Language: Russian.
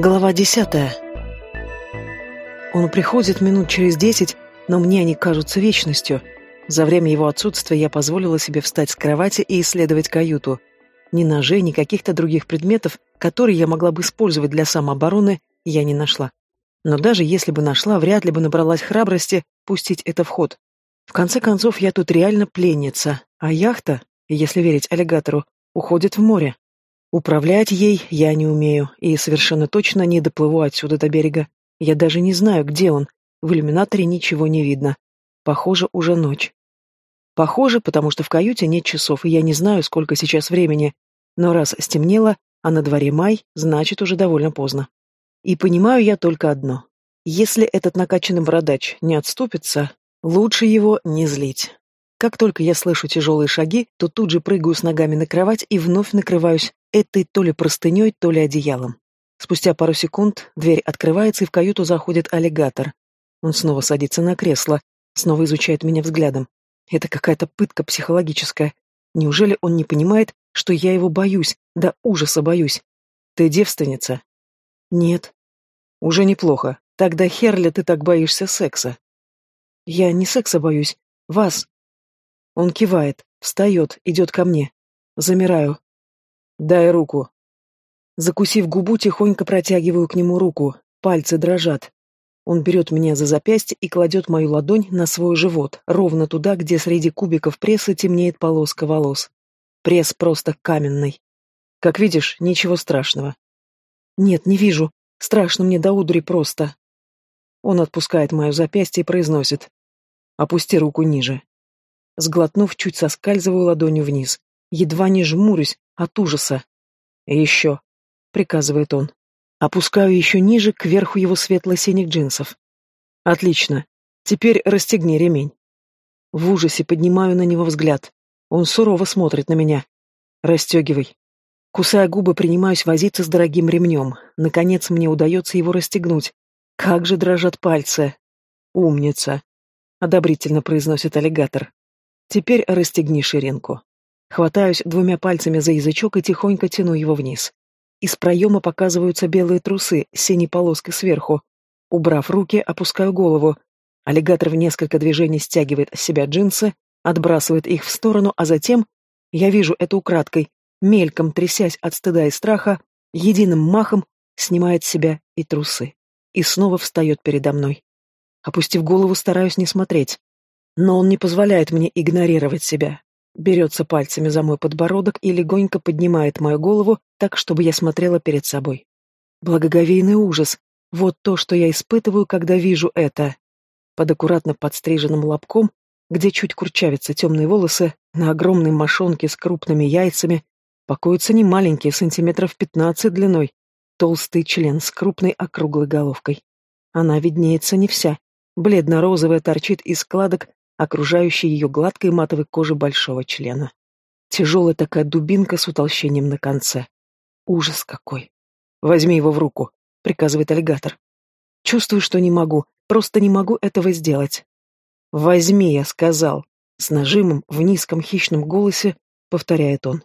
Глава десятая. Он приходит минут через десять, но мне они кажутся вечностью. За время его отсутствия я позволила себе встать с кровати и исследовать каюту. Ни ножей, ни каких-то других предметов, которые я могла бы использовать для самообороны, я не нашла. Но даже если бы нашла, вряд ли бы набралась храбрости пустить это в ход. В конце концов, я тут реально пленница, а яхта, если верить аллигатору, уходит в море. Управлять ей я не умею и совершенно точно не доплыву отсюда до берега. Я даже не знаю, где он. В иллюминаторе ничего не видно. Похоже, уже ночь. Похоже, потому что в каюте нет часов, и я не знаю, сколько сейчас времени. Но раз стемнело, а на дворе май, значит, уже довольно поздно. И понимаю я только одно. Если этот накачанный бородач не отступится, лучше его не злить. Как только я слышу тяжелые шаги, то тут же прыгаю с ногами на кровать и вновь накрываюсь этой то ли простыней, то ли одеялом. Спустя пару секунд дверь открывается, и в каюту заходит аллигатор. Он снова садится на кресло, снова изучает меня взглядом. Это какая-то пытка психологическая. Неужели он не понимает, что я его боюсь, да ужаса боюсь? Ты девственница? Нет. Уже неплохо. Тогда херли ты так боишься секса? Я не секса боюсь. Вас. Он кивает, встает, идет ко мне. Замираю. «Дай руку». Закусив губу, тихонько протягиваю к нему руку. Пальцы дрожат. Он берет меня за запястье и кладет мою ладонь на свой живот, ровно туда, где среди кубиков пресса темнеет полоска волос. Пресс просто каменный. Как видишь, ничего страшного. Нет, не вижу. Страшно мне до удри просто. Он отпускает мое запястье и произносит. Опусти руку ниже. Сглотнув, чуть соскальзываю ладонью вниз. Едва не жмурюсь от ужаса. «Еще», — приказывает он. Опускаю еще ниже, кверху его светло-синих джинсов. «Отлично. Теперь расстегни ремень». В ужасе поднимаю на него взгляд. Он сурово смотрит на меня. «Расстегивай». Кусая губы, принимаюсь возиться с дорогим ремнем. Наконец мне удается его расстегнуть. Как же дрожат пальцы. «Умница», — одобрительно произносит аллигатор. Теперь расстегни ширинку. Хватаюсь двумя пальцами за язычок и тихонько тяну его вниз. Из проема показываются белые трусы с синей полоской сверху. Убрав руки, опускаю голову. Аллигатор в несколько движений стягивает с себя джинсы, отбрасывает их в сторону, а затем, я вижу это украдкой, мельком трясясь от стыда и страха, единым махом снимает с себя и трусы. И снова встает передо мной. Опустив голову, стараюсь не смотреть. Но он не позволяет мне игнорировать себя. Берется пальцами за мой подбородок и легонько поднимает мою голову так, чтобы я смотрела перед собой. Благоговейный ужас. Вот то, что я испытываю, когда вижу это. Под аккуратно подстриженным лобком, где чуть курчавятся темные волосы, на огромной мошонке с крупными яйцами, покоится не маленький, сантиметров пятнадцать длиной, толстый член с крупной округлой головкой. Она виднеется не вся. Бледно-розовая торчит из складок окружающей ее гладкой матовой кожи большого члена. Тяжелая такая дубинка с утолщением на конце. Ужас какой. «Возьми его в руку», — приказывает аллигатор. Чувствую, что не могу, просто не могу этого сделать. «Возьми», — я сказал, с нажимом в низком хищном голосе повторяет он.